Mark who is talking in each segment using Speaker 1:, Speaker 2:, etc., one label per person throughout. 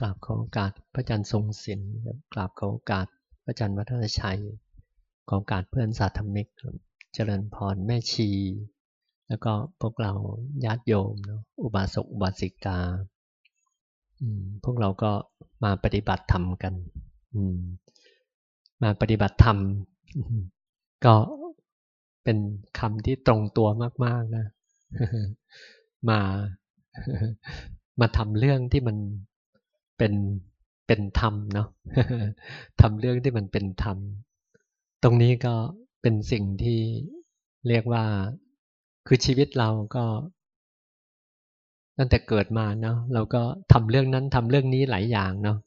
Speaker 1: กราบขอโอกาสพระอาจารย์ทรงศิลป์กราบขอโอกาสพระอาจารย์วัฒนชัย ขอโอกาสเพื่อนสาธมิกเจริญพรแม่ชี แล้วก็พวกเราญาติโยมอุบาสกอุบาสิกาพวกเราก็มาปฏิบัติธรรมกัน มาปฏิบัติธรรม ก็เป็นคำที่ตรงตัวมาก ๆ นะ มา มาทำเรื่องที่มัน เป็นเป็นธรรมเนาะทำเรื่องที่มันเป็นธรรม ตรงนี้ก็เป็นสิ่งที่เรียกว่า คือชีวิตเราก็ตั้งแต่เกิดมาเนาะเราก็ทำเรื่องนั้นทำเรื่องนี้หลายอย่างเนาะ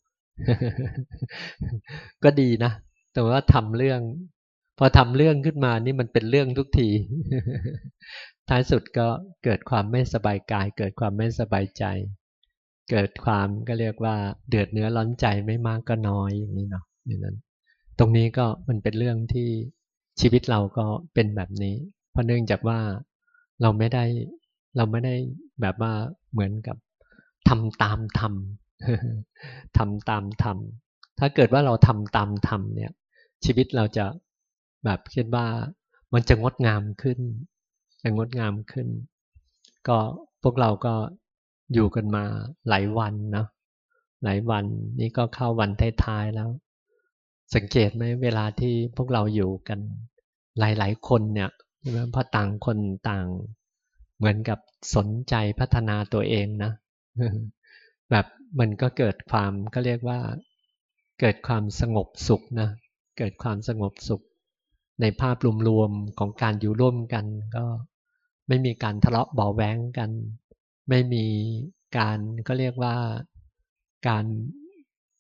Speaker 1: ก็ดีนะแต่ว่าทำเรื่อง พอทำเรื่องขึ้นมานี่มันเป็นเรื่องทุกที ท้ายสุดก็เกิดความไม่สบายกาย เกิดความไม่สบายใจ เกิดความก็เรียกว่า เดือดเนื้อร้อนใจไม่มากก็น้อยอย่างนี้เนาะนี่างนั้น ตรงนี้ก็มันเป็นเรื่องที่ชีวิตเราก็เป็นแบบนี้ เพราะเนื่องจากว่าเราไม่ได้เราไม่ได้แบบว่าเหมือนกับทำตามทำทำตามทำถ้าเกิดว่าเราทำตามทำเนี่ย ชีวิตเราจะแบบคิดว่ามันจะงดงามขึ้นจะงดงามขึ้น ก็พวกเราก็ อยู่กันมาหลายวันนะหลายวันนี่ก็เข้าวันท้ายๆแล้ว สังเกตไหมเวลาที่พวกเราอยู่กันหลายๆคนเนี่ยเพราะต่างคนต่าง เหมือนกับสนใจพัฒนาตัวเองนะแบบมันก็เกิดความก็เรียกว่า เกิดความสงบสุขนะเกิดความสงบสุข ในภาพรวมๆของการอยู่ร่วมกัน ก็ไม่มีการทะเลาะเบาแวงกัน ไม่มีการก็เรียกว่าการ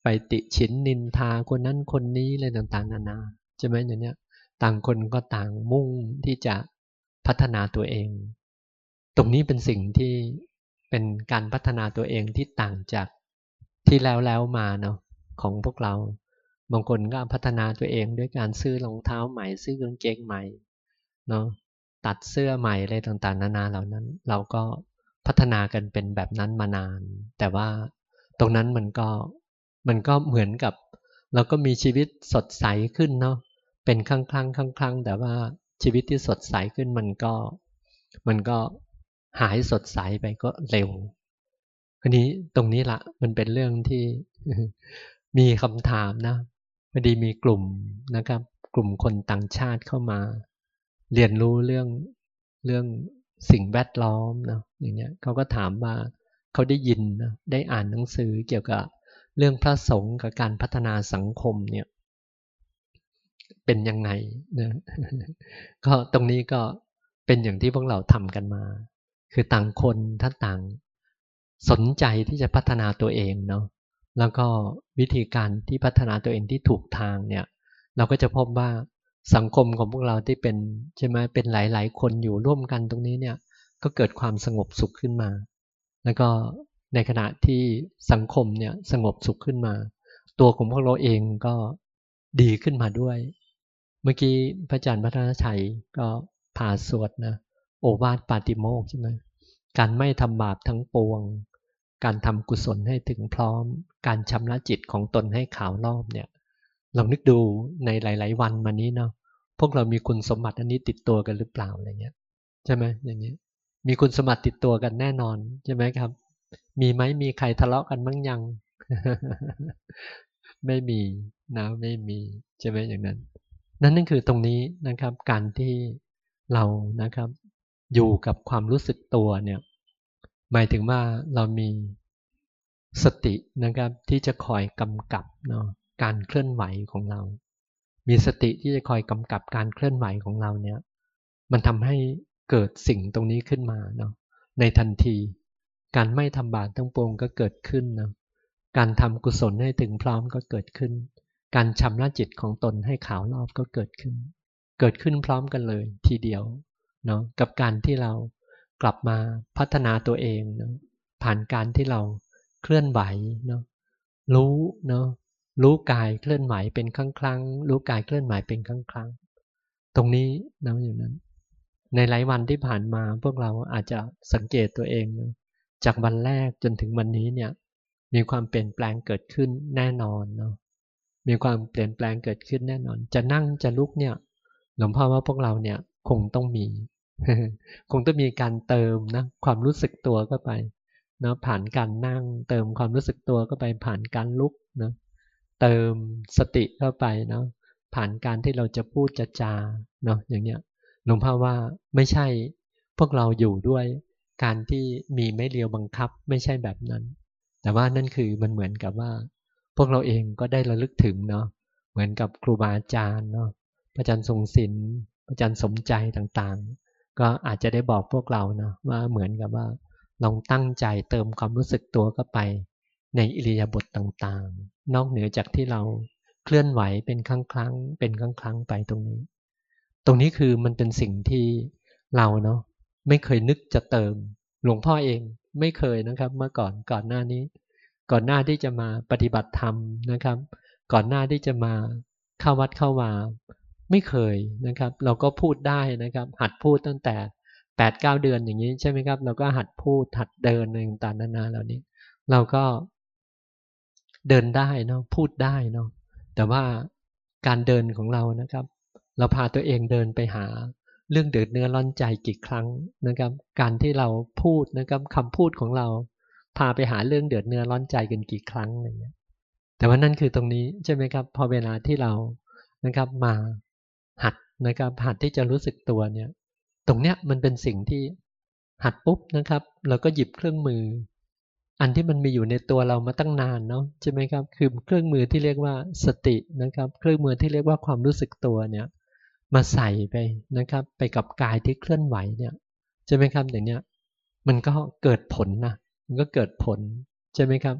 Speaker 1: ไปติฉินนินทาคนนั้นคนนี้อะไรต่างๆ นานาใช่ไหมอย่างเนี้ยต่างคนก็ต่างมุ่งที่จะพัฒนาตัวเอง ตรงนี้เป็นสิ่งที่เป็นการพัฒนาตัวเองที่ต่างจากที่แล้วแล้วมาเนาะของพวกเรา บางคนก็พัฒนาตัวเองด้วยการซื้อรองเท้าใหม่ ซื้อกางเกงใหม่เนาะตัดเสื้อใหม่อะไรต่างๆ นานาเหล่านั้น เราก็ พัฒนากันเป็นแบบนั้นมานาน แต่ว่าตรงนั้นมันก็มันก็เหมือนกับ เราก็มีชีวิตสดใสขึ้นเนาะเป็นครั้งครั้งครั้งครั้งแต่ว่าชีวิตที่สดใสขึ้นมันก็ มันก็หายสดใสไปก็เร็วคันนี้ตรงนี้ละมันเป็นเรื่องที่มีคำถามนะพอดีมีกลุ่มนะครับ กลุ่มคนต่างชาติเข้ามา เรียนรู้เรื่องเรื่อง สิ่งแวดล้อมนะอย่างเงี้ยเขาก็ถามว่าเขาได้ยินนะได้อ่านหนังสือเกี่ยวกับเรื่องพระสงฆ์กับการพัฒนาสังคมเนี่ยเป็นยังไงนะก็ตรงนี้ก็เป็นอย่างที่พวกเราทำกันมา คือต่างคนถ้าต่างสนใจที่จะพัฒนาตัวเองเนาะแล้วก็วิธีการที่พัฒนาตัวเองที่ถูกทางเนี่ย เราก็จะพบว่า สังคมของพวกเราที่เป็นใช่ไหมเป็นหลาย ๆ คนอยู่ร่วมกันตรงนี้เนี่ยก็เกิดความสงบสุขขึ้นมา แล้วก็ในขณะที่สังคมเนี่ยสงบสุขขึ้นมา ตัวของพวกเราเองก็ดีขึ้นมาด้วย เมื่อกี้พระอาจารย์พัฒนชัยก็พาสวดนะโอวาทปาติโมกใช่ไหมการไม่ทำบาปทั้งปวง การทำกุศลให้ถึงพร้อม การชำระจิตของตนให้ขาวรอบเนี่ย ลองนึกดูในหลาย ๆ วันมานี้เนาะพวกเรามีคุณสมบัติอันนี้ติดตัวกันหรือเปล่าอะไรเงี้ยใช่ไหมอย่างนี้มีคุณสมบัติติดตัวกันแน่นอนใช่ไหมครับ มีไหมมีใครทะเลาะกันบ้างยัง ไม่มีนะไม่มีใช่ไหมอย่างนั้น นั่นนั่นคือตรงนี้นะครับ การที่เรานะครับ อยู่กับความรู้สึกตัวเนี่ย หมายถึงว่าเรามีสตินะครับที่จะคอยกำกับเนาะ การเคลื่อนไหวของเรา มีสติที่จะคอยกำกับการเคลื่อนไหวของเราเนี่ย มันทำให้เกิดสิ่งตรงนี้ขึ้นมาเนาะ ในทันที การไม่ทำบาปทั้งปวงก็เกิดขึ้นนะ การทำกุศลให้ถึงพร้อมก็เกิดขึ้น การชำระจิตของตนให้ขาวรอบก็เกิดขึ้น เกิดขึ้นพร้อมกันเลย ทีเดียวเนาะ กับการที่เรากลับมาพัฒนาตัวเองเนาะผ่านการที่เราเคลื่อนไหวเนาะรู้เนาะ รู้กายเคลื่อนไหวเป็นครั้งครั้งรู้กายเคลื่อนไหวเป็นครั้งครั้งตรงนี้นะอย่างนั้น ในหลายวันที่ผ่านมาพวกเราอาจจะสังเกตตัวเองนะจากวันแรกจนถึงวันนี้เนี่ย มีความเปลี่ยนแปลงเกิดขึ้นแน่นอนเนาะมีความเปลี่ยนแปลงเกิดขึ้นแน่นอน จะนั่งจะลุกเนี่ย หลวงพ่อว่าพวกเราเนี่ยคงต้องมี คงต้องมีการเติมนะความรู้สึกตัวเข้าไปเนาะผ่านการนั่ง เติมความรู้สึกตัวเข้าไปผ่านการลุกเนาะ เติมสติเข้าไปเนาะผ่านการที่เราจะพูดจะจาเนาะอย่างเนี้ยหลวงพ่อว่าไม่ใช่พวกเราอยู่ด้วยการที่มีไม่เลียวบังคับไม่ใช่แบบนั้น แต่ว่านั่นคือมันเหมือนกับว่า พวกเราเองก็ได้ระลึกถึงเนาะเหมือนกับครูบาอาจารย์เนาะพระอาจารย์ทรงศิลป์พระอาจารย์สมใจต่างๆ ก็อาจจะได้บอกพวกเราเนาะว่าเหมือนกับว่าลองตั้งใจเติมความรู้สึกตัวเข้าไป ในอิริยาบถต่างๆ นอกเหนือจากที่เราเคลื่อนไหวเป็นครั้งครั้งเป็นครั้งครั้งไปตรงนี้ ตรงนี้คือมันเป็นสิ่งที่เราเนาะไม่เคยนึกจะเติม หลวงพ่อเองไม่เคยนะครับ เมื่อก่อนก่อนหน้านี้ ก่อนหน้าที่จะมาปฏิบัติธรรมนะครับ ก่อนหน้าที่จะมาเข้าวัดเข้าวาไม่เคยนะครับ เราก็พูดได้นะครับ หัดพูดตั้งแต่แปดเก้าเดือนอย่างนี้ใช่ไหมครับ เราก็หัดพูดหัดเดินในต่างๆนานาเหล่านี้ เราก็ เดินได้เนาะพูดได้เนาะแต่ว่าการเดินของเรานะครับ เราพาตัวเองเดินไปหา เรื่องเดือดเนื้อร้อนใจกี่ครั้งนะครับ การที่เราพูดนะครับคำพูดของเรา พาไปหาเรื่องเดือดเนื้อร้อนใจกันกี่ครั้งอะไรเงี้ยแต่ว่านั่นคือตรงนี้ใช่ไหมครับ พอเวลาที่เรานะครับมาหัดนะครับหัดที่จะรู้สึกตัวเนี่ย ตรงเนี้ยมันเป็นสิ่งที่หัดปุ๊บนะครับ เราก็หยิบเครื่องมือ อันที่มันมีอยู่ในตัวเรามาตั้งนานเนาะใช่ไหมครับคือเครื่องมือที่เรียกว่าสตินะครับ เครื่องมือที่เรียกว่าความรู้สึกตัวเนี่ยมาใส่ไปนะครับ ไปกับกายที่เคลื่อนไหวเนี่ยใช่ไหมครับอย่างเนี้ยมันก็เกิดผลนะมันก็เกิดผลใช่ไหมครับ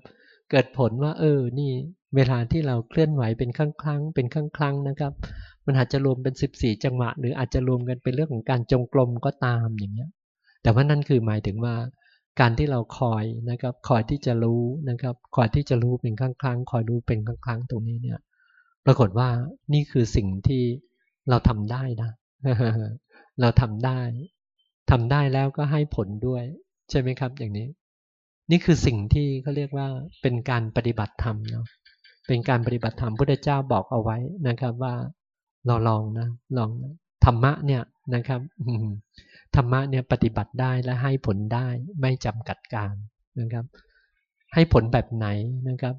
Speaker 1: เกิดผลว่า เออนี่เวลาที่เราเคลื่อนไหวเป็นครั้งครั้งเป็นครั้งครั้งนะครับ มันอาจจะรวมเป็น 14 จังหวะ หรืออาจจะรวมกันเป็นเรื่องของการจงกรมก็ตามอย่างเงี้ยแต่ว่านั่นคือหมายถึงว่า การที่เราคอยนะครับ คอยที่จะรู้นะครับ คอยที่จะรู้เป็นครั้งครั้งคอยรู้เป็นครั้งครั้งตรงนี้เนี่ย ปรากฏว่านี่คือสิ่งที่เราทำได้นะเราทำได้ทำได้แล้วก็ให้ผลด้วย ใช่ไหมครับ อย่างนี้ นี่คือสิ่งที่เขาเรียกว่าเป็นการปฏิบัติธรรมเนาะเป็นการปฏิบัติธรรมพุทธเจ้าบอกเอาไว้นะครับว่าเราลองนะลองนะธรรมะเนี่ยนะครับ ธรรมะเนี่ยปฏิบัติได้และให้ผลได้ไม่จำกัดการนะครับ ให้ผลแบบไหนนะครับ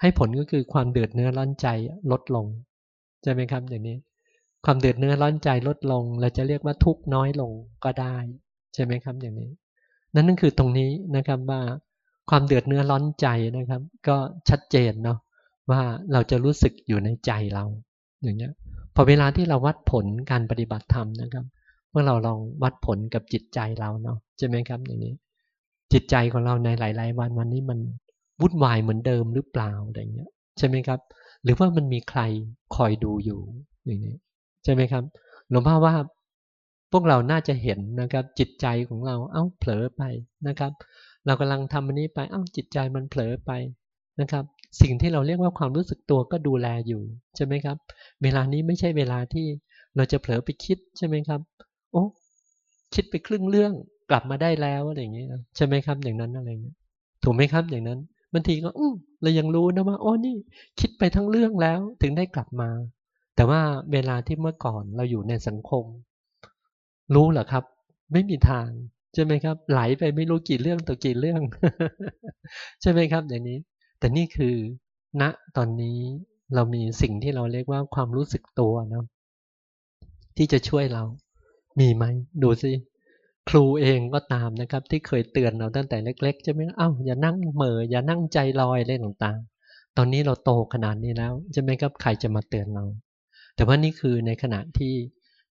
Speaker 1: ให้ผลก็คือความเดือดเนื้อร้อนใจลดลงใช่ไหมครับอย่างนี้ ความเดือดเนื้อร้อนใจลดลง เราจะเรียกว่าทุกน้อยลงก็ได้ ใช่ไหมครับอย่างนี้ นั่นนั่นคือตรงนี้นะครับว่าความเดือดเนื้อร้อนใจนะครับ ก็ชัดเจนเนาะว่าเราจะรู้สึกอยู่ในใจเราอย่างเงี้ยพอเวลาที่เราวัดผลการปฏิบัติธรรมนะครับ เมื่อเราลองวัดผลกับจิตใจเราเนาะใช่ไหมครับอย่างนี้ จิตใจของเราในหลาย ๆ วันวันนี้มันวุ่นวายเหมือนเดิมหรือเปล่าอะไรเงี้ยใช่ไหมครับ หรือว่ามันมีใครคอยดูอยู่อย่างนี้ใช่ไหมครับหลวงพ่อว่าพวกเราน่าจะเห็นนะครับ จิตใจของเราเอ้าเผลอไปนะครับ เรากำลังทำอันนี้ไปเอ้าจิตใจมันเผลอไปนะครับ สิ่งที่เราเรียกว่าความรู้สึกตัวก็ดูแลอยู่ใช่ไหมครับ เวลานี้ไม่ใช่เวลาที่เราจะเผลอไปคิดใช่ไหมครับ โอ้คิดไปครึ่งเรื่องกลับมาได้แล้วอะไรอย่างเงี้ยใช่ไหมครับอย่างนั้นอะไรเงี้ยถูกไหมครับอย่างนั้นบางทีก็อืมเรายังรู้นะว่าโอ้นี่ คิดไปทั้งเรื่องแล้วถึงได้กลับมา แต่ว่าเวลาที่เมื่อก่อนเราอยู่ในสังคม รู้เหรอครับ ไม่มีทางใช่ไหมครับ ไหลไปไม่รู้กี่เรื่องต่อกี่เรื่อง ใช่ไหมครับ อย่างนี้ แต่นี่คือณตอนนี้เรามีสิ่งที่เราเรียกว่าความรู้สึกตัวนะที่จะช่วยเรา มีไหมดูสิครูเองก็ตามนะครับ ที่เคยเตือนเราตั้งแต่เล็กๆใช่ไหมเอ้าอย่านั่งเหม่ออย่านั่งใจลอยอะไรต่างๆ ตอนนี้เราโตขนาดนี้แล้วใช่ไหมครับใครจะมาเตือนเรา แต่ว่านี่คือในขณะที่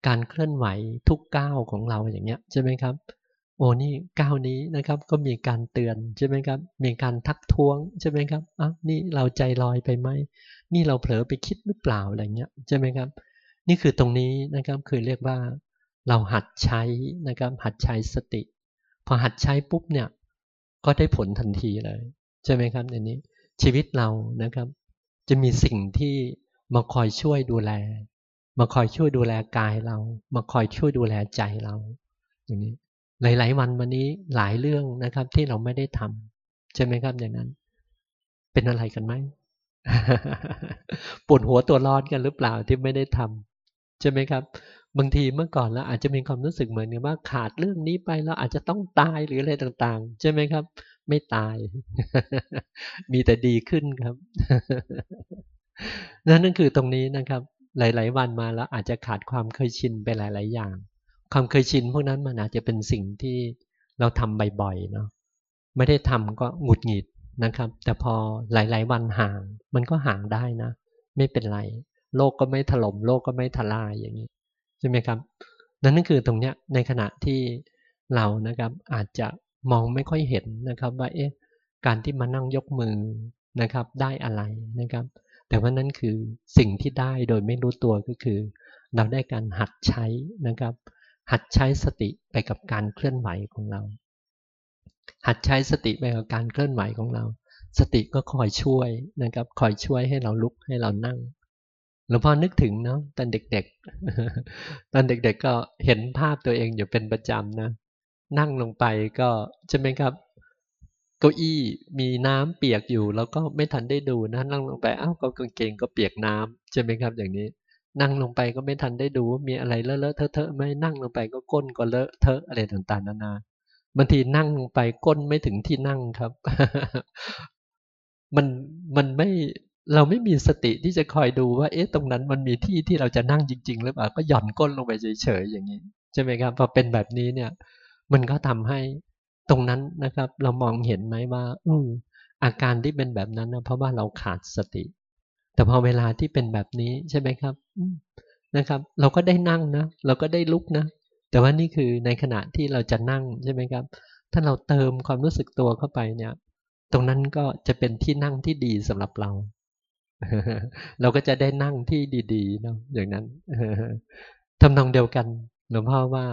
Speaker 1: การเคลื่อนไหวทุกก้าวของเราอย่างเงี้ยใช่ไหมครับ โอ้นี่ก้าวนี้นะครับก็มีการเตือนใช่ไหมครับ มีการทักท้วงใช่ไหมครับอะนี่เราใจลอยไปไหมนี่เราเผลอไปคิดหรือเปล่าอะไรเงี้ยใช่ไหมครับ นี่คือตรงนี้นะครับคือเรียกว่า เราหัดใช้นะครับหัดใช้สติ พอหัดใช้ปุ๊บเนี่ย ก็ได้ผลทันทีเลย ใช่ไหมครับในนี้ ชีวิตเรานะครับ จะมีสิ่งที่มาคอยช่วยดูแล มาคอยช่วยดูแลกายเรา มาคอยช่วยดูแลใจเราอย่างนี้หลาย ๆ วันวันนี้หลายเรื่องนะครับ ที่เราไม่ได้ทำใช่ไหมครับอย่างนั้น เป็นอะไรกันไหมปวดหัวตัวร้อนกันหรือเปล่าที่ไม่ได้ทำใช่ไหมครับ บางทีเมื่อก่อนเราอาจจะมีความรู้สึกเหมือนกันว่าขาดเรื่องนี้ไปเราอาจจะต้องตายหรืออะไรต่างๆ ใช่ไหมครับ ไม่ตาย มีแต่ดีขึ้นครับนั่นนั่นคือตรงนี้นะครับ หลาย ๆ วันมาแล้วอาจจะขาดความเคยชินไปหลาย ๆ อย่าง ความเคยชินพวกนั้นมันอาจจะเป็นสิ่งที่เราทำบ่อย ๆ เนาะไม่ได้ทำก็หงุดหงิดนะครับ แต่พอหลาย ๆ วันห่าง มันก็ห่างได้นะ ไม่เป็นไรโลกก็ไม่ถล่มโลกก็ไม่ทลายอย่างนี้ ช่ไหมครับ นั่นนั่นคือตรงเนี้ยในขณะที่เรานะครับอาจจะมองไม่ค่อยเห็นนะครับว่าเอ๊ะการที่มานั่งยกมือนะครับได้อะไรนะครับ แต่ว่านั่นคือสิ่งที่ได้โดยไม่รู้ตัวก็คือ เราได้การหัดใช้นะครับ หัดใช้สติไปกับการเคลื่อนไหวของเรา หัดใช้สติไปกับการเคลื่อนไหวของเรา สติก็คอยช่วยนะครับ คอยช่วยให้เราลุกให้เรานั่ง ลวงพ่อนึกถึงเนาะตอนเด็กๆ ตอนเด็กๆก็เห็นภาพตัวเองอยู่เป็นประจำนะ นั่งลงไปก็ใช่ไหมครับ เก้าอี้มีน้ำเปียกอยู่ แล้วก็ไม่ทันได้ดูนะนั่งลงไปอ้าวก็กางเกงก็เปียกน้ำใช่ไหมครับ อย่างนี้ นั่งลงไปก็ไม่ทันได้ดูว่ามีอะไรเลอะเลอะเทอะเทอะไหมนั่งลงไปก็ก้นก็เลอะเทอะอะไรต่างๆนานาบางทีนั่งไปก้นไม่ถึงที่นั่งครับ มันมันไม่ เราไม่มีสติที่จะคอยดูว่า เอ๊ะ ตรงนั้นมันมีที่ที่เราจะนั่งจริง ๆ หรือเปล่า ก็หย่อนก้นลงไปเฉยๆอย่างนี้ใช่ไหมครับ พอเป็นแบบนี้เนี่ย มันก็ทำให้ตรงนั้นนะครับ เรามองเห็นไหมว่า อืออาการที่เป็นแบบนั้นนะเพราะว่าเราขาดสติ แต่พอเวลาที่เป็นแบบนี้ใช่ไหมครับนะครับ เราก็ได้นั่งนะ เราก็ได้ลุกนะ แต่ว่านี่คือในขณะที่เราจะนั่งใช่ไหมครับ ถ้าเราเติมความรู้สึกตัวเข้าไปเนี่ย ตรงนั้นก็จะเป็นที่นั่งที่ดีสำหรับเรา เราก็จะได้นั่งที่ดีๆเนาะอย่างนั้นทำนองเดียวกันหลวงพ่อว่า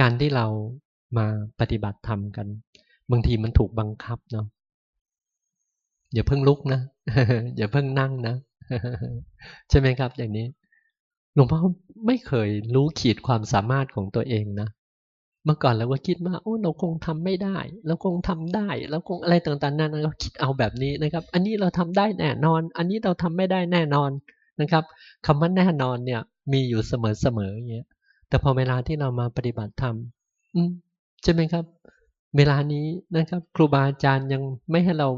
Speaker 1: การที่เรามาปฏิบัติธรรมกัน บางทีมันถูกบังคับเนาะอย่าเพิ่งลุกนะอย่าเพิ่งนั่งนะใช่ไหมครับ อย่างนี้ หลวงพ่อไม่เคยรู้ขีดความสามารถของตัวเองนะ เมื่อก่อนเราก็คิดว่าโอ้เราคงทำไม่ได้เราคงทำได้เราคงอะไรต่างๆนั้นเราคิดเอาแบบนี้นะครับ อันนี้เราทำได้แน่นอน อันนี้เราทำไม่ได้แน่นอนนะครับคำว่าแน่นอนเนี่ย มีอยู่เสมอๆอย่างเงี้ยแต่พอเวลาที่เรามาปฏิบัติธรรมอืมใช่ไหมครับ เวลานี้นะครับ ครูบาอาจารย์ยังไม่ให้เรา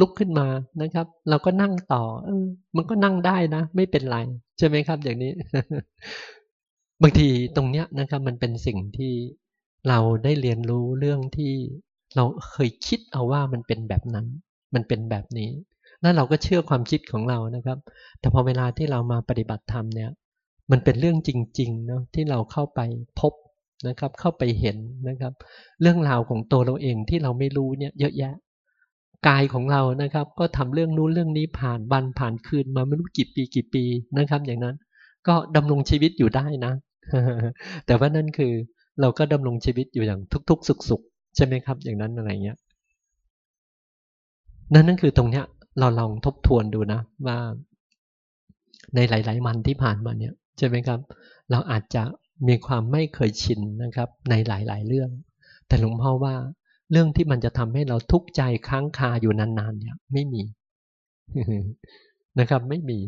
Speaker 1: ลุกขึ้นมานะครับ เราก็นั่งต่อเออมันก็นั่งได้นะ ไม่เป็นไรใช่ไหมครับ อย่างนี้ บางทีตรงเนี้ยนะครับ มันเป็นสิ่งที่ เราได้เรียนรู้เรื่องที่เราเคยคิดเอาว่ามันเป็นแบบนั้น มันเป็นแบบนี้ แล้วเราก็เชื่อความคิดของเรานะครับ แต่พอเวลาที่เรามาปฏิบัติธรรมเนี่ย มันเป็นเรื่องจริงๆเนาะที่เราเข้าไปพบนะครับ เข้าไปเห็นนะครับ เรื่องราวของตัวเราเองที่เราไม่รู้เนี่ยเยอะแยะ กายของเรานะครับ ก็ทำเรื่องนู้นเรื่องนี้ผ่านวันผ่านคืนมาไม่รู้กี่ปีกี่ปีนะครับ อย่างนั้น ก็ดำรงชีวิตอยู่ได้นะแต่ว่านั่นคือ เราก็ดำรงชีวิตอยู่อย่างทุก ๆ สุขๆใช่ไหมครับ อย่างนั้นอะไรเงี้ยนั่นนั่นคือตรงเนี้ย เราลองทบทวนดูนะว่าในหลาย ๆ มันที่ผ่านมาเนี่ยใช่ไหมครับ เราอาจจะมีความไม่เคยชินนะครับ ในหลาย ๆ เรื่อง แต่หลวงพ่อว่าเรื่องที่มันจะทำให้เราทุกข์ใจค้างคาอยู่นานๆเนี่ย ไม่มีนะครับ ไม่มี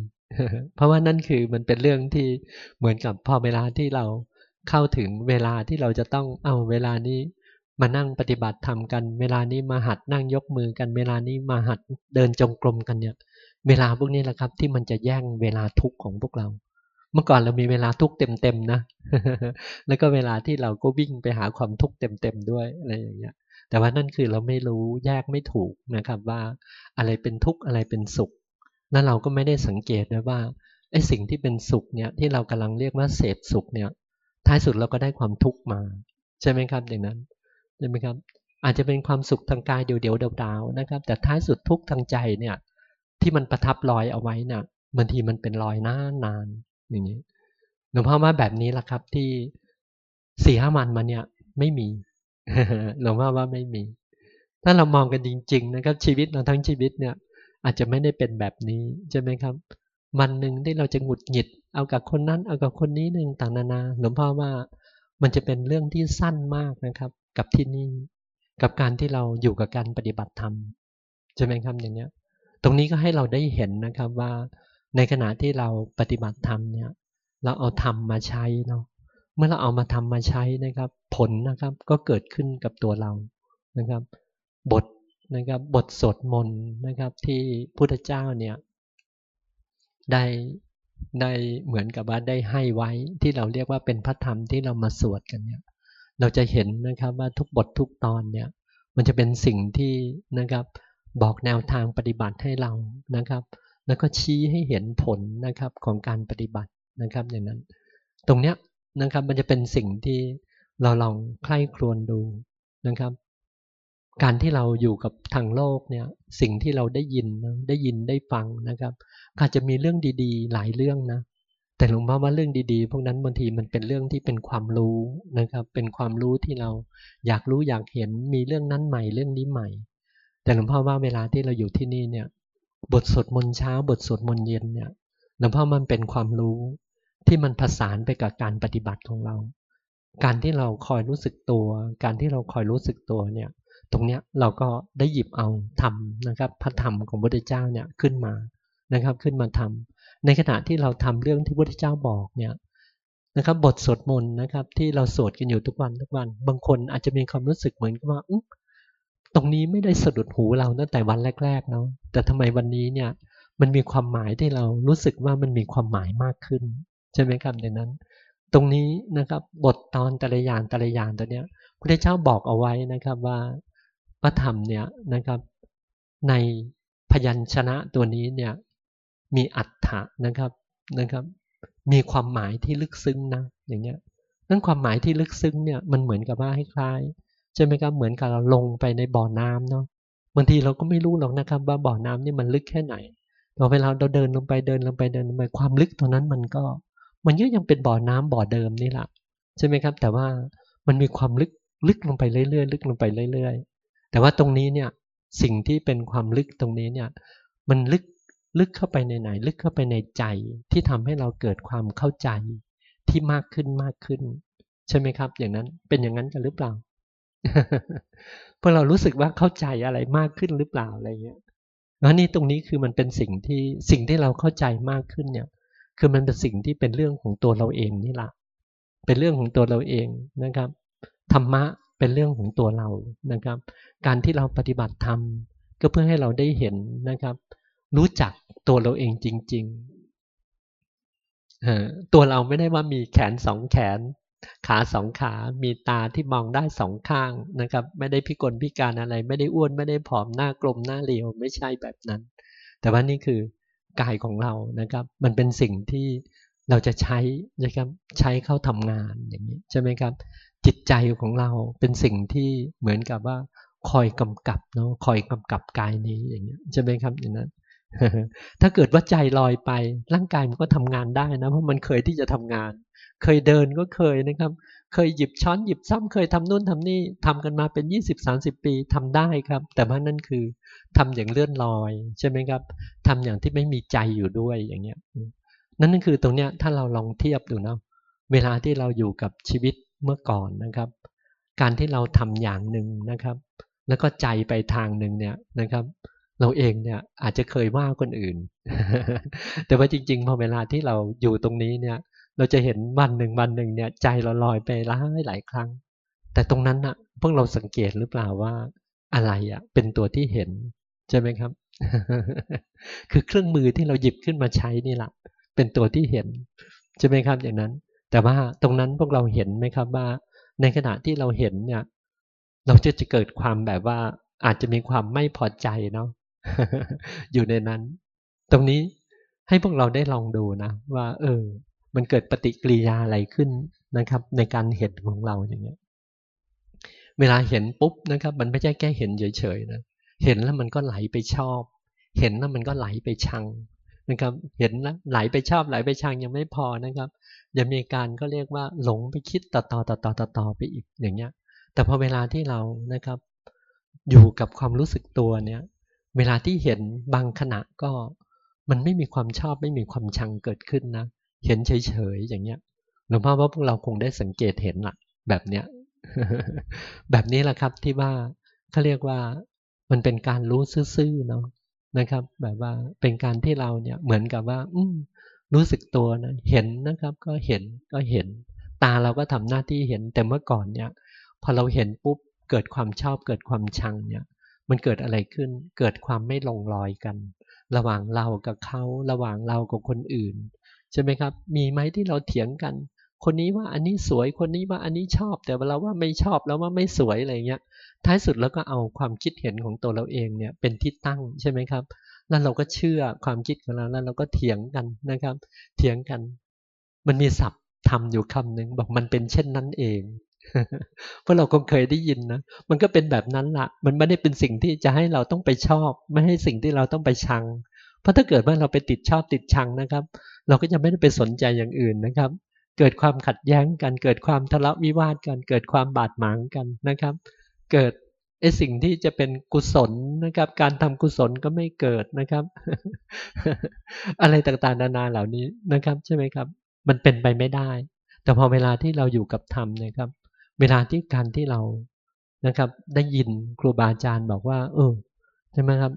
Speaker 1: เพราะว่านั่นคือมันเป็นเรื่องที่เหมือนกับพอเวลาที่เรา เข้าถึงเวลาที่เราจะต้องเอาเวลานี้มานั่งปฏิบัติธรรมกัน เวลานี้มาหัดนั่งยกมือกัน เวลานี้มาหัดเดินจงกรมกันเนี่ย เวลาพวกนี้แหละครับ ที่มันจะแย่งเวลาทุกข์ของพวกเรา เมื่อก่อนเรามีเวลาทุกข์เต็มๆนะ แล้วก็เวลาที่เราก็วิ่งไปหาความทุกข์เต็มๆด้วยอะไรอย่างเงี้ย แต่ว่านั่นคือเราไม่รู้แยกไม่ถูกนะครับว่าอะไรเป็นทุกข์อะไรเป็นสุข แล้วเราก็ไม่ได้สังเกตนะว่าไอ้สิ่งที่เป็นสุขเนี่ยที่เรากำลังเรียกว่าเสพสุขเนี่ย ท้ายสุดเราก็ได้ความทุกข์มา ใช่ไหมครับ อย่างนั้นใช่ไหมครับ อาจจะเป็นความสุขทางกายเดียวๆดาวๆนะครับ แต่ท้ายสุดทุกข์ทางใจเนี่ย ที่มันประทับรอยเอาไว้น่ะบางทีมันเป็นรอยนานนานอย่างนี้หลวงพ่อว่าแบบนี้แหละครับที่สี่ห้ามันมาเนี่ย ไม่มีหลวงพ่อว่าไม่มี ถ้าเรามองกันจริง ๆ นะครับ ชีวิตเราทั้งชีวิตเนี่ย อาจจะไม่ได้เป็นแบบนี้ใช่ไหมครับ วันหนึ่งที่เราจะหงุดหงิด เอากับคนนั้น เอากับคนนี้หนึ่งต่างนานา หลวงพ่อว่ามันจะเป็นเรื่องที่สั้นมากนะครับ กับที่นี่กับการที่เราอยู่กับการปฏิบัติธรรมใช่ไหมครับอย่างเนี้ย ตรงนี้ก็ให้เราได้เห็นนะครับว่าในขณะที่เราปฏิบัติธรรมเนี่ย เราเอาธรรมมาใช้เนาะเมื่อเราเอามาทำมาใช้นะครับ ผลนะครับก็เกิดขึ้นกับตัวเรานะครับ บทนะครับบทสวดมนต์นะครับที่พุทธเจ้าเนี่ยได้ ได้เหมือนกับว่าได้ให้ไว้ที่เราเรียกว่าเป็นพระธรรมที่เรามาสวดกันเนี่ยเราจะเห็นนะครับว่าทุกบททุกตอนเนี่ยมันจะเป็นสิ่งที่นะครับบอกแนวทางปฏิบัติให้เรานะครับ แล้วก็ชี้ให้เห็นผลนะครับของการปฏิบัตินะครับอย่างนั้น ตรงเนี้ยนะครับมันจะเป็นสิ่งที่เราลองใคร่ครวญดูนะครับ การที่เราอยู่กับทางโลกเนี่ยสิ่งที่เราได้ยินได้ยินได้ฟังนะครับอาจจะมีเรื่องดีๆ หลายเรื่องนะแต่หลวงพ่อว่าเรื่องดีๆ พวกนั้นบางทีมันเป็นเรื่องที่เป็นความรู้นะครับ เป็นความรู้ที่เราอยากรู้อยากเห็นมีเรื่องนั้นใหม่เรื่องนี้ใหม่ แต่หลวงพ่อว่าเวลาที่เราอยู่ที่นี่เนี่ย บทสวดมนต์เช้า บทสวดมนต์เย็นเนี่ยหลวงพ่อมันเป็นความรู้ที่มันผสานไปกับการปฏิบัติของเรา การที่เราคอยรู้สึกตัว การที่เราคอยรู้สึกตัวเนี่ย ตรงเนี้ยเราก็ได้หยิบเอาธรรมนะครับพระธรรมของพระพุทธเจ้าเนี่ยขึ้นมานะครับขึ้นมาทำในขณะที่เราทำเรื่องที่พระพุทธเจ้าบอกเนี่ยนะครับบทสวดมนต์นะครับที่เราสวดกันอยู่ทุกวันทุกวัน บางคนอาจจะมีความรู้สึกเหมือนกับว่าตรงนี้ไม่ได้สะดุดหูเราตั้งแต่วันแรก ๆ เนาะแต่ทำไมวันนี้เนี่ยมันมีความหมายที่เรารู้สึกว่ามันมีความหมายมากขึ้น ใช่ไหมครับดังนั้น ตรงนี้นะครับบทตอนแต่ละอย่างแต่ละอย่างตัวเนี้ยพระเจ้าบอกเอาไว้นะครับว่า พระธรรมเนี่ยนะครับในพยัญชนะตัวนี้เนี่ยมีอัฏฐะนะครับนะครับ มีความหมายที่ลึกซึ้งนะอย่างเงี้ยนั่นความหมายที่ลึกซึ้งเนี่ยมันเหมือนกับว่าให้คล้ายใช่ไหมครับเหมือนกับเราลงไปในบ่อน้ำเนาะบางทีเราก็ไม่รู้หรอกนะครับ ว่าบ่อน้ำนี่มันลึกแค่ไหนพอเวลาเราเดินลงไปเดินลงไปเดินลงไปความลึกตรงนั้นมันก็ มันก็ยังเป็นบ่อน้ำบ่อเดิมนี่แหละใช่ไหมครับ แต่ว่ามันมีความลึกลึกลงไปเรื่อยๆลึกลงไปเรื่อยๆ แต่ว่าตรงนี้เนี่ยสิ่งที่เป็นความลึกตรงนี้เนี่ยมันลึกลึกเข้าไปในไหน ลึกเข้าไปในใจที่ทำให้เราเกิดความเข้าใจที่มากขึ้นมากขึ้น ใช่ไหมครับ อย่างนั้นเป็นอย่างนั้นกันหรือเปล่าเพราะเรารู้สึกว่าเข้าใจอะไรมากขึ้นหรือเปล่าอะไรเงี้ยแล้วนี่ตรงนี้คือมันเป็นสิ่งที่สิ่งที่เราเข้าใจมากขึ้นเนี่ย คือมันเป็นสิ่งที่เป็นเรื่องของตัวเราเองนี่แหละเป็นเรื่องของตัวเราเองนะครับธรรมะ เป็นเรื่องของตัวเรานะครับ การที่เราปฏิบัติธรรมก็เพื่อให้เราได้เห็นนะครับ รู้จักตัวเราเองจริงๆตัวเราไม่ได้ว่ามีแขนสองแขน ขาสองขา มีตาที่มองได้สองข้างนะครับ ไม่ได้พิกลพิการอะไร ไม่ได้อ้วนไม่ได้ผอมหน้ากลมหน้าเรียวไม่ใช่แบบนั้น แต่ว่านี่คือกายของเรานะครับ มันเป็นสิ่งที่เราจะใช้นะครับใช้เข้าทำงานอย่างนี้ใช่ไหมครับ จิตใจของเราเป็นสิ่งที่เหมือนกับว่า คอยกำกับเนาะคอยกำกับกายนี้อย่างนี้ใช่ไหมครับอย่างนั้นถ้าเกิดว่าใจลอยไป ร่างกายมันก็ทำงานได้นะเพราะมันเคยที่จะทำงาน เคยเดินก็เคยนะครับ เคยหยิบช้อนหยิบซ้ำเคยทำนู่นทำนี่ทำกันมาเป็น 20-30 ปีทำได้ครับ แต่ว่านั่นคือทำอย่างเลื่อนลอยใช่ไหมครับทำอย่างที่ไม่มีใจอยู่ด้วยอย่างเงี้ยนั่นนั่นคือตรงเนี้ยถ้าเราลองเทียบดูเนาะเวลาที่เราอยู่กับชีวิต เมื่อก่อนนะครับ การที่เราทำอย่างหนึ่งนะครับ แล้วก็ใจไปทางหนึ่งเนี่ยนะครับ เราเองเนี่ยอาจจะเคยว่าคนอื่น แต่ว่าจริงๆพอเวลาที่เราอยู่ตรงนี้เนี่ยเราจะเห็นวันหนึ่งวันหนึ่งเนี่ยใจเราลอยไปหลายหลายครั้ง แต่ตรงนั้นนะพวกเราสังเกตหรือเปล่าว่าอะไรอะเป็นตัวที่เห็นใช่ไหมครับ คือเครื่องมือที่เราหยิบขึ้นมาใช้นี่แหละเป็นตัวที่เห็นใช่ไหมครับอย่างนั้น แต่ว่าตรงนั้นพวกเราเห็นไหมครับว่า ในขณะที่เราเห็นเนี่ย เราจะจะเกิดความแบบว่า อาจจะมีความไม่พอใจเนาะอยู่ในนั้น ตรงนี้ให้พวกเราได้ลองดูนะว่า เออ มันเกิดปฏิกิริยาอะไรขึ้นนะครับ ในการเห็นของเราอย่างเงี้ย เวลาเห็นปุ๊บนะครับ มันไม่ใช่แค่เห็นเฉยๆนะเห็นแล้วมันก็ไหลไปชอบ เห็นแล้วมันก็ไหลไปชัง นะครับ เห็นแล้วไหลไปชอบไหลไปชังยังไม่พอนะครับยังมีการก็เรียกว่าหลงไปคิดต่อต่อต่อต่อต่อต่อไปอีกอย่างเงี้ย แต่พอเวลาที่เรานะครับ อยู่กับความรู้สึกตัวเนี่ย เวลาที่เห็นบางขณะก็มันไม่มีความชอบไม่มีความชังเกิดขึ้นนะ เห็นเฉยๆอย่างเงี้ยหลวงพ่อว่าพวกเราคงได้สังเกตเห็นละแบบเนี้ยแบบนี้แหละครับที่ว่าเขาเรียกว่ามันเป็นการรู้ซื่อๆเนาะ นะครับ แบบว่าเป็นการที่เราเนี่ยเหมือนกับว่า อืรู้สึกตัวนะเห็นนะครับ ก็เห็นก็เห็น ตาเราก็ทำหน้าที่เห็นแต่เมื่อก่อนเนี่ยพอเราเห็นปุ๊บเกิดความชอบเกิดความชังเนี่ย มันเกิดอะไรขึ้น เกิดความไม่ลงรอยกัน ระหว่างเรากับเขาระหว่างเรากับคนอื่น ใช่ไหมครับ มีไหมที่เราเถียงกัน คนนี้ว่าอันนี้สวยคนนี้ว่าอันนี้ชอบ แต่เราว่าไม่ชอบแล้วว่าไม่สวยอะไรเงี้ย ท้ายสุดแล้วก็เอาความคิดเห็นของตัวเราเองเนี่ยเป็นที่ตั้งใช่ไหมครับ แล้วเราก็เชื่อความคิดของเราแล้วเราก็เถียงกันนะครับ เถียงกัน มันมีศัพท์ทำอยู่คำหนึ่งบอกมันเป็นเช่นนั้นเองเพราะเราคงเคยได้ยินนะ มันก็เป็นแบบนั้นละมันไม่ได้เป็นสิ่งที่จะให้เราต้องไปชอบ ไม่ให้สิ่งที่เราต้องไปชัง เพราะถ้าเกิดว่าเราไปติดชอบติดชังนะครับ เราก็จะไม่ได้ไปสนใจอย่างอื่นนะครับ เกิดความขัดแย้งกัน เกิดความทะเลาะวิวาทกัน เกิดความบาดหมางกันนะครับ เกิดไอสิ่งที่จะเป็นกุศลนะครับ การทำกุศลก็ไม่เกิดนะครับ อะไรต่างๆ นานาเหล่านี้นะครับ ใช่ไหมครับ มันเป็นไปไม่ได้ แต่พอเวลาที่เราอยู่กับธรรมนะครับ เวลาที่การที่เรานะครับ ได้ยินครูบาอาจารย์บอกว่า เออใช่ไหมครับ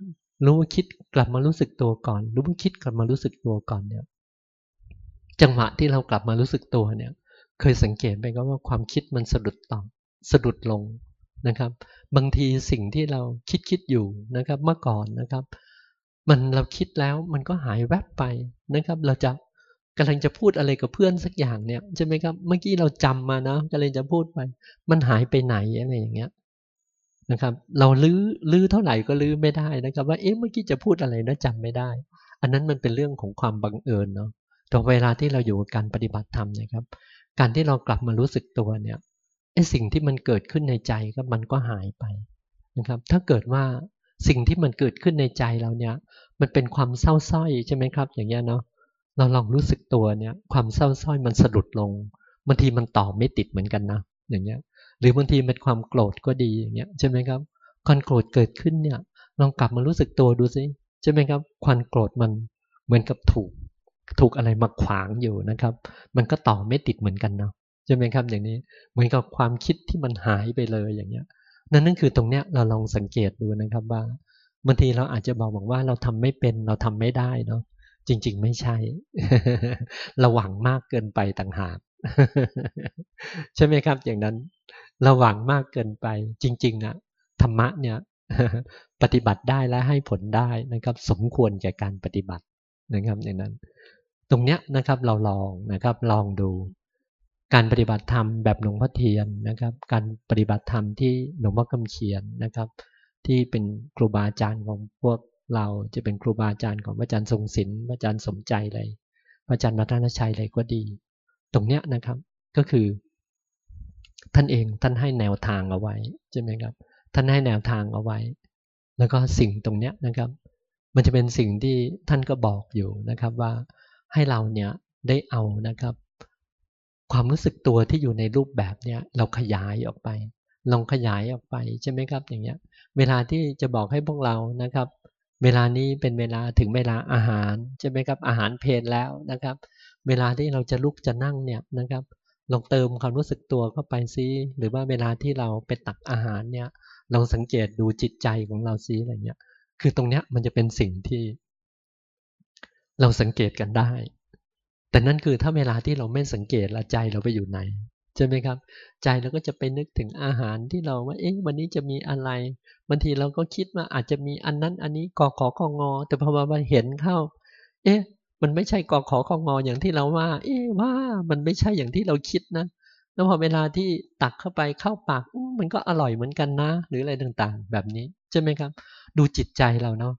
Speaker 1: รู้ว่าคิดกลับมารู้สึกตัวก่อน รู้ว่าคิดกลับมารู้สึกตัวก่อนเนี่ย จังหวะที่เรากลับมารู้สึกตัวเนี่ย เคยสังเกตไหมครับว่าความคิดมันสะดุดต่อสะดุดลง นะครับ บางทีสิ่งที่เราคิดคิดอยู่นะครับ เมื่อก่อนนะครับ มันเราคิดแล้วมันก็หายแวบไปนะครับ เราจะกำลังจะพูดอะไรกับเพื่อนสักอย่างเนี่ยใช่ไหมครับ เมื่อกี้เราจำมานะกำลังจะพูดไป มันหายไปไหนอะไรอย่างเงี้ยนะครับ เราลื้อลื้อเท่าไหร่ก็ลื้อไม่ได้นะครับ ว่าเอ๊ะเมื่อกี้จะพูดอะไรนะจำไม่ได้ อันนั้นมันเป็นเรื่องของความบังเอิญเนาะแต่เวลาที่เราอยู่กับการปฏิบัติธรรมนะครับ การที่เรากลับมารู้สึกตัวเนี่ย ไอ้สิ่งที่มันเกิดขึ้นในใจก็มันก็หายไปนะครับ ถ้าเกิดว่าสิ่งที่มันเกิดขึ้นในใจเราเนี่ย มันเป็นความเศร้าส้อยใช่ไหมครับ อย่างเงี้ยเนาะเราลองรู้สึกตัวเนี่ยความเศร้าส้อยมันสะดุดลงบางทีมันต่อไม่ติดเหมือนกันนะอย่างเงี้ย หรือบางทีเป็นความโกรธก็ดีอย่างเงี้ยใช่ไหมครับความโกรธเกิดขึ้นเนี่ย ลองกลับมารู้สึกตัวดูสิใช่ไหมครับความโกรธมันเหมือนกับถูก ถูกอะไรมาขวางอยู่นะครับ มันก็ต่อไม่ติดเหมือนกันเนาะ ใช่ไหมครับอย่างนี้ เหมือนกับความคิดที่มันหายไปเลยอย่างเงี้ย นั่นนั่นคือตรงเนี้ยเราลองสังเกตดูนะครับว่าบางทีเราอาจจะบอกบอกว่าเราทำไม่เป็นเราทำไม่ได้เนาะจริง ๆ ไม่ใช่ราหวังมากเกินไปต่างหากใช่ไหมครับ อย่างนั้นราหวังมากเกินไป จริงๆอะธรรมะเนี่ยปฏิบัติได้และให้ผลได้นะครับ สมควรแก่การปฏิบัตินะครับอย่างนั้น ตรงเนี้ยนะครับเราลองนะครับ ลองดู การปฏิบัติธรรมแบบหลวงพ่อเทียนนะครับ การปฏิบัติธรรมที่หลวงพ่อคำเขียนนะครับ ที่เป็นครูบาอาจารย์ของพวกเราจะเป็นครูบาอาจารย์ของพระอาจารย์ทรงศิลป์พระอาจารย์สมใจเลยพระอาจารย์มัทนชัยเลยก็ดี ตรงเนี้ยนะครับก็คือ ท่านเองท่านให้แนวทางเอาไว้ใช่ไหมครับ ท่านให้แนวทางเอาไว้ แล้วก็สิ่งตรงเนี้ยนะครับ มันจะเป็นสิ่งที่ท่านก็บอกอยู่นะครับว่าให้เราเนี่ยได้เอานะครับ ความรู้สึกตัวที่อยู่ในรูปแบบเนี้ยเราขยายออกไป ลองขยายออกไปใช่ไหมครับอย่างเงี้ย เวลาที่จะบอกให้พวกเรานะครับ เวลานี้เป็นเวลาถึงเวลาอาหารใช่ไหมครับอาหารเพลนแล้วนะครับ เวลาที่เราจะลุกจะนั่งเนี่ยนะครับลองเติมความรู้สึกตัวเข้าไปซิหรือว่าเวลาที่เราไปตักอาหารเนี่ยลองสังเกตดูจิตใจของเราซิอะไรเงี้ย คือตรงเนี้ยมันจะเป็นสิ่งที่ เราสังเกตกันได้ แต่นั่นคือถ้าเวลาที่เราไม่สังเกตละใจเราไปอยู่ไหนใช่ไหมครับ ใจเราก็จะไปนึกถึงอาหารที่เราว่าเอ๊ะวันนี้จะมีอะไรบางทีเราก็คิดว่าอาจจะมีอันนั้นอันนี้กอขอคองอ แต่พอมาเห็นเข้า เอ๊ะ มันไม่ใช่กอขอคองออย่างที่เราว่า เอ๊ะว่ามันไม่ใช่อย่างที่เราคิดนะแล้วพอเวลาที่ตักเข้าไปเข้าปากมันก็อร่อยเหมือนกันนะ หรืออะไรต่างๆ แบบนี้ใช่ไหมครับ ดูจิตใจเราเนาะ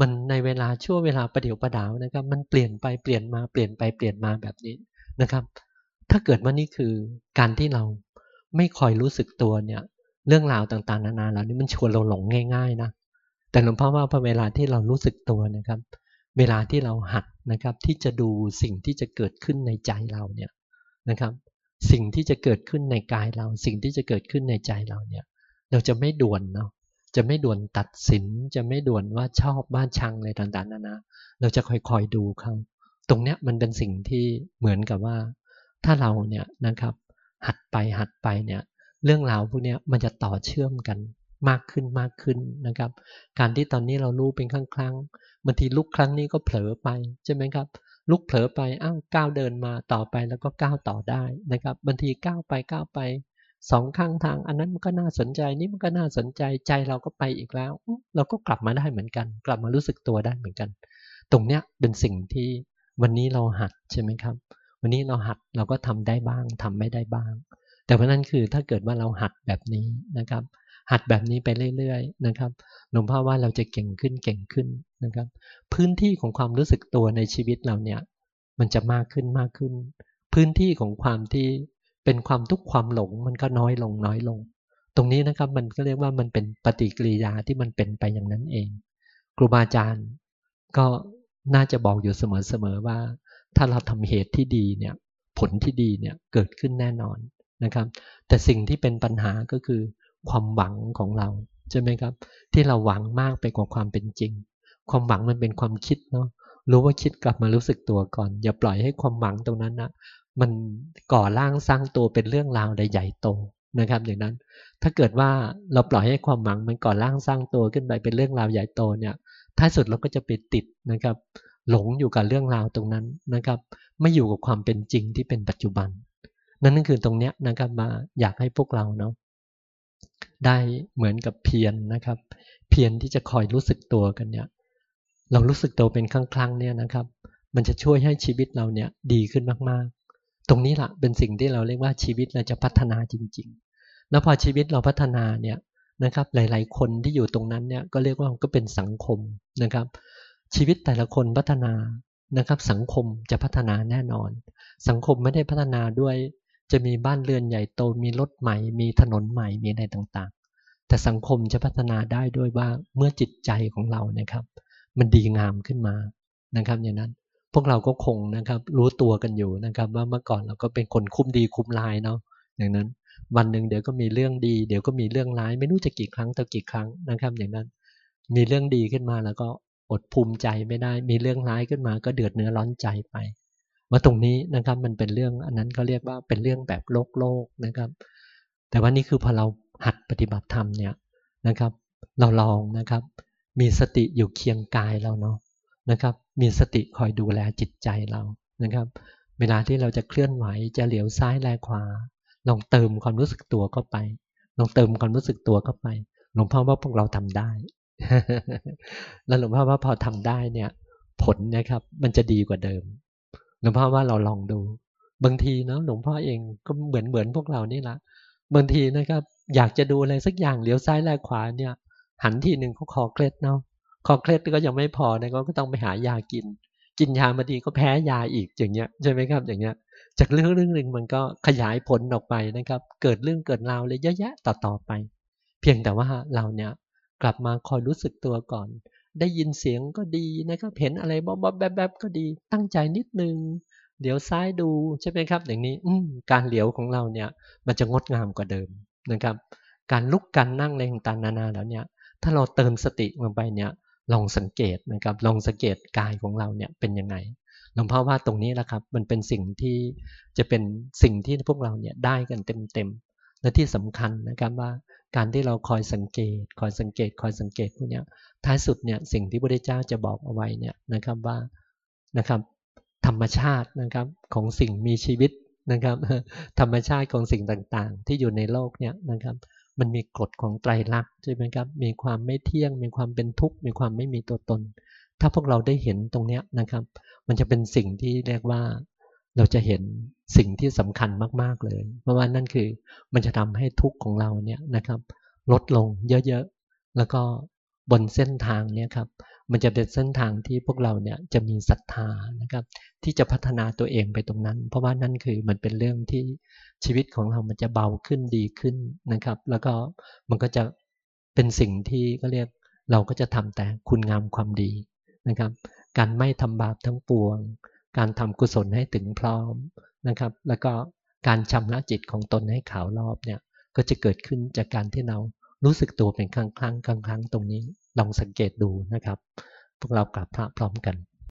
Speaker 1: มันในเวลาช่วงเวลาประเดี๋ยวประดาวนะครับ มันเปลี่ยนไปเปลี่ยนมาเปลี่ยนไปเปลี่ยนมาแบบนี้นะครับ ถ้าเกิดว่านี่คือการที่เราไม่คอยรู้สึกตัวเนี่ย เรื่องราวต่างๆ นานาเหล่านี้มันชวนเราหลงง่าย ๆ นะ แต่หลวงพ่อว่าพอเวลาที่เรารู้สึกตัวนะครับ เวลาที่เราหัดนะครับ ที่จะดูสิ่งที่จะเกิดขึ้นในใจเราเนี่ยนะครับ สิ่งที่จะเกิดขึ้นในกายเรา สิ่งที่จะเกิดขึ้นในใจเราเนี่ย เราจะไม่ด่วนเนาะ จะไม่ด่วนตัดสิน จะไม่ด่วนว่าชอบบ้านชังอะไรต่างๆนานาเราจะค่อยๆดูเขาตรงเนี้ยมันเป็นสิ่งที่เหมือนกับว่า ถ้าเราเนี่ยนะครับ หัดไปหัดไปเนี่ย เรื่องราวพวกนี้มันจะต่อเชื่อมกันมากขึ้นมากขึ้นนะครับ การที่ตอนนี้เรารู้เป็นครั้งครั้งบางทีลุกครั้งนี้ก็เผลอไปใช่ไหมครับ ลุกเผลอไปอ้าวก้าวเดินมาต่อไปแล้วก็ก้าวต่อได้นะครับบางทีก้าวไปก้าวไป สองข้างทาง อันนั้นมันก็น่าสนใจ นี่มันก็น่าสนใจใจเราก็ไปอีกแล้ว เราก็กลับมาได้เหมือนกัน กลับมารู้สึกตัวได้เหมือนกัน ตรงเนี้ยเป็นสิ่งที่วันนี้เราหัดใช่ไหมครับ วันนี้เราหัดเราก็ทำได้บ้างทำไม่ได้บ้าง แต่เพราะนั้นคือถ้าเกิดว่าเราหัดแบบนี้นะครับ หัดแบบนี้ไปเรื่อยๆนะครับหลวงพ่อว่าเราจะเก่งขึ้นเก่งขึ้นนะครับ พื้นที่ของความรู้สึกตัวในชีวิตเราเนี่ย มันจะมากขึ้นมากขึ้น พื้นที่ของความที่ เป็นความทุกข์ความหลงมันก็น้อยลงน้อยลง ตรงนี้นะครับมันก็เรียกว่ามันเป็นปฏิกิริยาที่มันเป็นไปอย่างนั้นเองครูบาอาจารย์ก็น่าจะบอกอยู่เสมอๆว่า ถ้าเราทำเหตุที่ดีเนี่ยผลที่ดีเนี่ยเกิดขึ้นแน่นอนนะครับ แต่สิ่งที่เป็นปัญหาก็คือความหวังของเราใช่ไหมครับ ที่เราหวังมากไปกว่าความเป็นจริง ความหวังมันเป็นความคิดเนาะรู้ว่าคิดกลับมารู้สึกตัวก่อน อย่าปล่อยให้ความหวังตรงนั้นนะ มันก่อร่างสร้างตัวเป็นเรื่องราวใหญ่โตนะครับ อย่างนั้น ถ้าเกิดว่าเราปล่อยให้ความหวังมันก่อร่างสร้างตัวขึ้นไปเป็นเรื่องราวใหญ่โตเนี่ย ท้ายสุดเราก็จะไปติดนะครับ หลงอยู่กับเรื่องราวตรงนั้นนะครับ ไม่อยู่กับความเป็นจริงที่เป็นปัจจุบัน นั่นนั่นคือตรงเนี้ยนะครับมาอยากให้พวกเราเนาะได้เหมือนกับเพียรนนะครับ เพียรที่จะคอยรู้สึกตัวกันเนี่ย เรารู้สึกตัวเป็นครั้งๆเนี่ยนะครับ มันจะช่วยให้ชีวิตเราเนี่ยดีขึ้นมาก ตรงนี้แหละเป็นสิ่งที่เราเรียกว่าชีวิตเราจะพัฒนาจริง ๆ แล้วพอชีวิตเราพัฒนาเนี่ยนะครับ หลาย ๆ คนที่อยู่ตรงนั้นเนี่ยก็เรียกว่าก็เป็นสังคมนะครับ ชีวิตแต่ละคนพัฒนานะครับ สังคมจะพัฒนาแน่นอน สังคมไม่ได้พัฒนาด้วย จะมีบ้านเรือนใหญ่โตมีรถใหม่ มีถนนใหม่มีอะไรต่างๆ แต่สังคมจะพัฒนาได้ด้วยว่าเมื่อจิตใจของเรานะครับ มันดีงามขึ้นมานะครับ อย่างนั้น พวกเราก็คงนะครับรู้ตัวกันอยู่นะครับ ว่าเมื่อก่อนเราก็เป็นคนคุ้มดีคุ้มลายเนาะอย่างนั้น วันหนึ่งเดี๋ยวก็มีเรื่องดี เดี๋ยวก็มีเรื่องร้าย ไม่รู้จะกี่ครั้งต่อกี่ครั้งนะครับ อย่างนั้น มีเรื่องดีขึ้นมาแล้วก็อดภูมิใจไม่ได้ มีเรื่องร้ายขึ้นมาก็เดือดเนื้อร้อนใจไปว่าตรงนี้นะครับมันเป็นเรื่องอันนั้นก็เรียกว่าเป็นเรื่องแบบโลกโลกนะครับ แต่ว่านี่คือพอเราหัดปฏิบัติธรรมเนี่ยนะครับ เราลองนะครับ มีสติอยู่เคียงกายเราเนาะนะครับ มีสติคอยดูแลจิตใจเรานะครับ เวลาที่เราจะเคลื่อนไหวจะเหลียวซ้ายแลขวา ลองเติมความรู้สึกตัวเข้าไป ลองเติมความรู้สึกตัวเข้าไป หลวงพ่อว่าพวกเราทำได้ แล้วหลวงพ่อว่าพอทำได้เนี่ย ผลนะครับ มันจะดีกว่าเดิม หลวงพ่อว่าเราลองดู บางทีเนาะหลวงพ่อเองก็เหมือนเหมือนพวกเรานี่แหละบางทีนะครับ อยากจะดูอะไรสักอย่างเหลียวซ้ายแลขวาเนี่ย หันทีหนึ่งเขาคอเคล็ดเนาะ คอเคล็ดก็ยังไม่พอนะก็ต้องไปหายากิน กินยามาดีก็แพ้ยาอีกอย่างเงี้ยใช่ไหมครับอย่างเงี้ย จากเรื่องเรื่องหนึ่งมันก็ขยายผลออกไปนะครับ เกิดเรื่องเกิดราวเลยเยอะแยะต่อต่อไป เพียงแต่ว่าเราเนี่ยกลับมาคอยรู้สึกตัวก่อน ได้ยินเสียงก็ดีนะครับเห็นอะไรบ๊อบแบบแบบก็ดี ตั้งใจนิดนึงเดี๋ยวซ้ายดูใช่ไหมครับ อย่างนี้อืการเหลียวของเราเนี่ยมันจะงดงามกว่าเดิมนะครับ การลุกการนั่งในต่างๆนานาแล้วเนี่ย ถ้าเราเติมสติลงไปเนี่ย ลองสังเกตนะครับ ลองสังเกตกายของเราเนี่ยเป็นยังไงหลวงพ่อว่าตรงนี้แหละครับ มันเป็นสิ่งที่จะเป็นสิ่งที่พวกเราเนี่ยได้กันเต็มๆและที่สำคัญนะครับว่าการที่เราคอยสังเกต คอยสังเกต คอยสังเกตพวกนี้ท้ายสุดเนี่ยสิ่งที่พระพุทธเจ้าจะบอกเอาไว้เนี่ยนะครับว่านะครับธรรมชาตินะครับของสิ่งมีชีวิตนะครับ ธรรมชาติของสิ่งต่างๆ ที่อยู่ในโลกเนี่ยนะครับ มันมีกฎของไตรลักษณ์ใช่ไหมครับ มีความไม่เที่ยง มีความเป็นทุกข์ มีความไม่มีตัวตน ถ้าพวกเราได้เห็นตรงเนี้นะครับ มันจะเป็นสิ่งที่เรียกว่า เราจะเห็นสิ่งที่สำคัญมาก ๆเลย เพราะว่านั่นคือมันจะทำให้ทุกข์ของเราเนี่ยนะครับ ลดลงเยอะๆ แล้วก็ บนเส้นทางเนี่ยครับมันจะเป็นเส้นทางที่พวกเราเนี่ยจะมีศรัทธานะครับ ที่จะพัฒนาตัวเองไปตรงนั้น เพราะว่านั่นคือมันเป็นเรื่องที่ชีวิตของเรามันจะเบาขึ้นดีขึ้นนะครับ แล้วก็มันก็จะเป็นสิ่งที่ก็เรียกเราก็จะทำแต่คุณงามความดีนะครับ การไม่ทำบาปทั้งปวง การทำกุศลให้ถึงพร้อมนะครับ แล้วก็การชำระจิตของตนให้ขาวรอบเนี่ยก็จะเกิดขึ้นจากการที่เรา รู้สึกตัวเป็นครั้งครั้งครั้งครั้งตรงนี้ลองสังเกตดูนะครับ พวกเรากราบพระพร้อมกัน